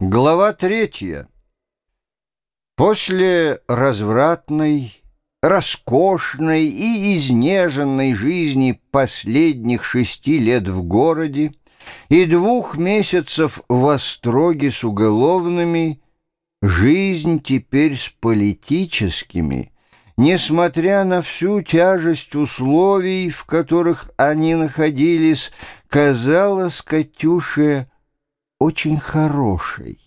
Глава третья. После развратной, роскошной и изнеженной жизни последних шести лет в городе и двух месяцев в остроге с уголовными, жизнь теперь с политическими, несмотря на всю тяжесть условий, в которых они находились, казалась Катюше очень хорошей.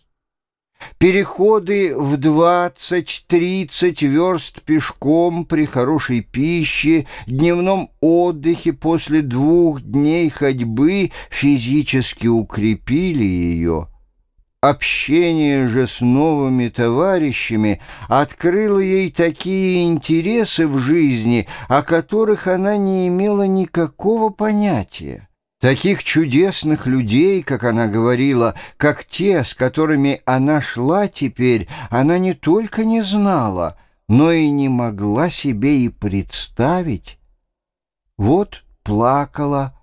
Переходы в двадцать-тридцать верст пешком при хорошей пище, дневном отдыхе после двух дней ходьбы физически укрепили ее. Общение же с новыми товарищами открыло ей такие интересы в жизни, о которых она не имела никакого понятия. Таких чудесных людей, как она говорила, как те, с которыми она шла теперь, она не только не знала, но и не могла себе и представить. «Вот плакала,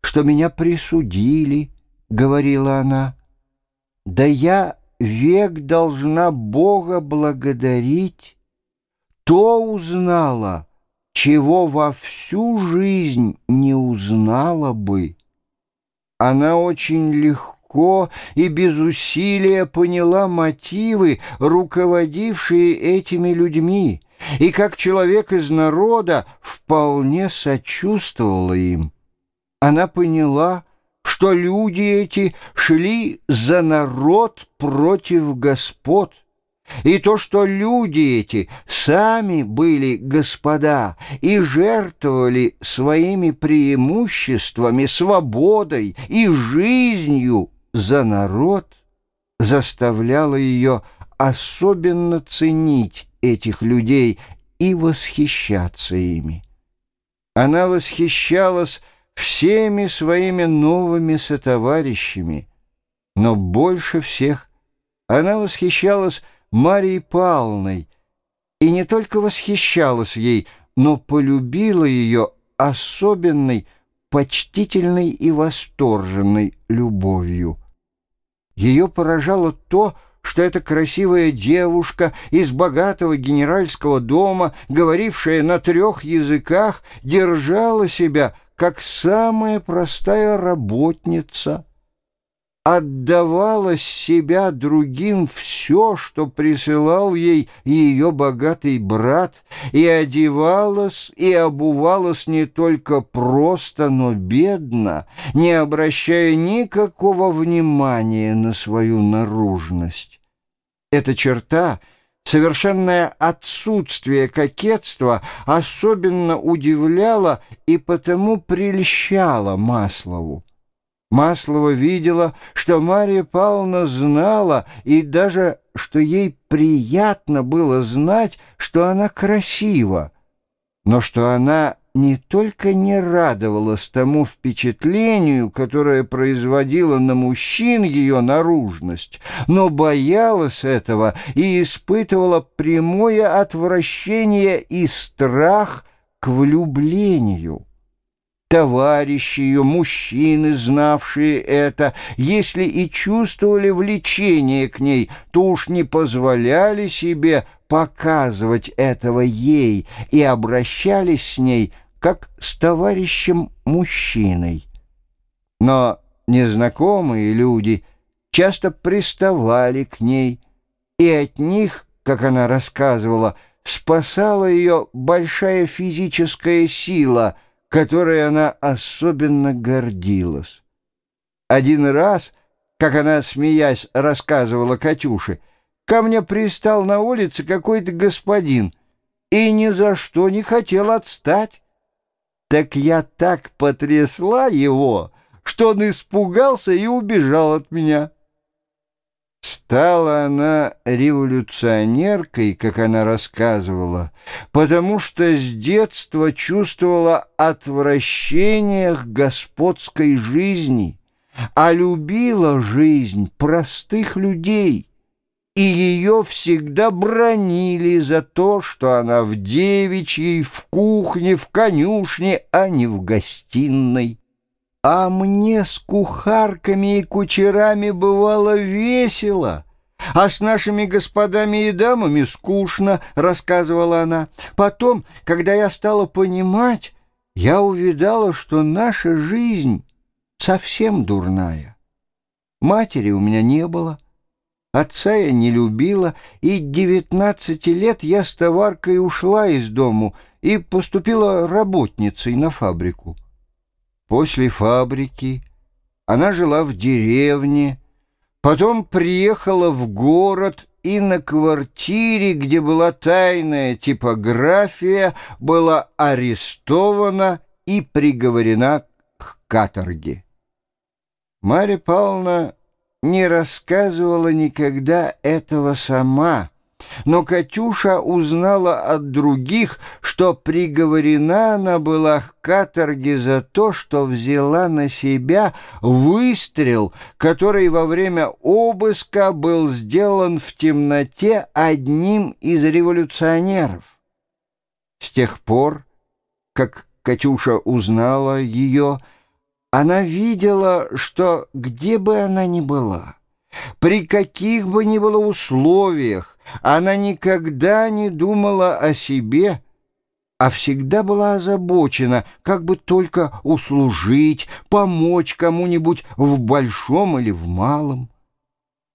что меня присудили», — говорила она. «Да я век должна Бога благодарить. То узнала» чего во всю жизнь не узнала бы. Она очень легко и без усилия поняла мотивы, руководившие этими людьми, и как человек из народа вполне сочувствовала им. Она поняла, что люди эти шли за народ против господ, и то, что люди эти сами были господа и жертвовали своими преимуществами, свободой и жизнью за народ, заставляло ее особенно ценить этих людей и восхищаться ими. Она восхищалась всеми своими новыми сотоварищами, но больше всех она восхищалась Марией Павловной, и не только восхищалась ей, но полюбила ее особенной, почтительной и восторженной любовью. Ее поражало то, что эта красивая девушка из богатого генеральского дома, говорившая на трех языках, держала себя как самая простая работница — отдавала себя другим все, что присылал ей ее богатый брат, и одевалась и обувалась не только просто, но бедно, не обращая никакого внимания на свою наружность. Эта черта — Совершенное отсутствие кокетства особенно удивляло и потому прельщало Маслову. Маслова видела, что Мария Павловна знала и даже, что ей приятно было знать, что она красива, но что она не только не радовалась тому впечатлению, которое производила на мужчин ее наружность, но боялась этого и испытывала прямое отвращение и страх к влюблению. Товарищи ее, мужчины, знавшие это, если и чувствовали влечение к ней, то уж не позволяли себе показывать этого ей и обращались с ней как с товарищем-мужчиной. Но незнакомые люди часто приставали к ней, и от них, как она рассказывала, спасала ее большая физическая сила — которой она особенно гордилась. Один раз, как она, смеясь, рассказывала Катюше, ко мне пристал на улице какой-то господин и ни за что не хотел отстать. Так я так потрясла его, что он испугался и убежал от меня. Стала она революционеркой, как она рассказывала, потому что с детства чувствовала отвращение к господской жизни, а любила жизнь простых людей, и ее всегда бронили за то, что она в девичьей, в кухне, в конюшне, а не в гостиной. А мне с кухарками и кучерами бывало весело, а с нашими господами и дамами скучно, рассказывала она. Потом, когда я стала понимать, я увидала, что наша жизнь совсем дурная. Матери у меня не было, отца я не любила, и девятнадцати лет я с товаркой ушла из дому и поступила работницей на фабрику. После фабрики она жила в деревне, потом приехала в город и на квартире, где была тайная типография, была арестована и приговорена к каторге. Марья Павловна не рассказывала никогда этого сама, но Катюша узнала от других, что приговорена она была к каторге за то, что взяла на себя выстрел, который во время обыска был сделан в темноте одним из революционеров. С тех пор, как Катюша узнала ее, она видела, что где бы она ни была, при каких бы ни было условиях, она никогда не думала о себе, а всегда была озабочена, как бы только услужить, помочь кому-нибудь в большом или в малом.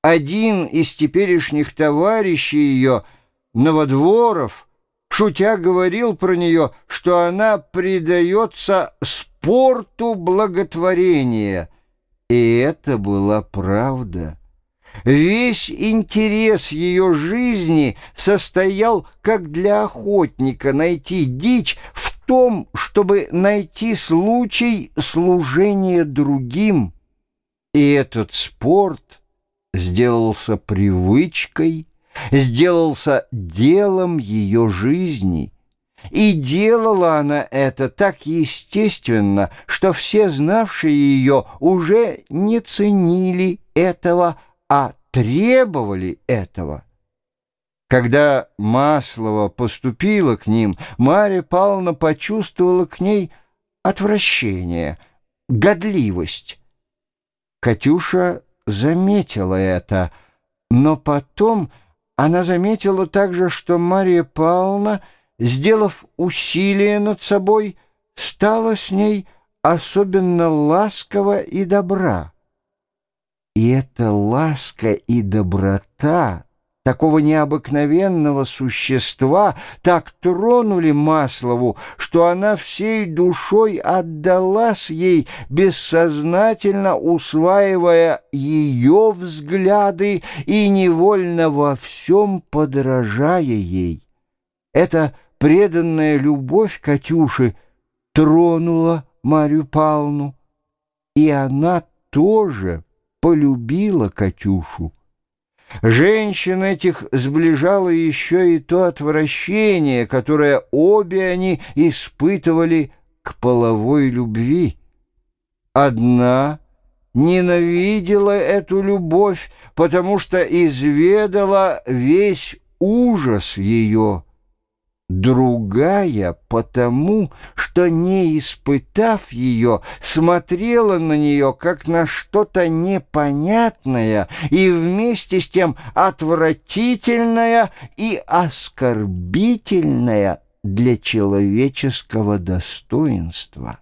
Один из теперешних товарищей ее, Новодворов, шутя говорил про нее, что она предается спорту благотворения, и это была правда. Весь интерес ее жизни состоял, как для охотника, найти дичь в том, чтобы найти случай служения другим. И этот спорт сделался привычкой, сделался делом ее жизни. И делала она это так естественно, что все знавшие ее уже не ценили этого, а требовали этого. Когда Маслова поступила к ним, Марья Павловна почувствовала к ней отвращение, годливость. Катюша заметила это, но потом она заметила также, что Марья Павловна, сделав усилие над собой, стала с ней особенно ласкова и добра. И эта ласка и доброта такого необыкновенного существа так тронули Маслову, что она всей душой отдалась ей, бессознательно усваивая ее взгляды и невольно во всем подражая ей. Эта преданная любовь Катюши тронула Марию Павловну, и она тоже полюбила Катюшу. Женщин этих сближало еще и то отвращение, которое обе они испытывали к половой любви. Одна ненавидела эту любовь, потому что изведала весь ужас ее другая потому, что, не испытав ее, смотрела на нее как на что-то непонятное и вместе с тем отвратительное и оскорбительное для человеческого достоинства.